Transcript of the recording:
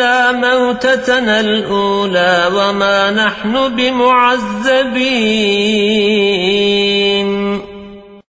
إلا موتتنا الأولى وما نحن بمعذبين.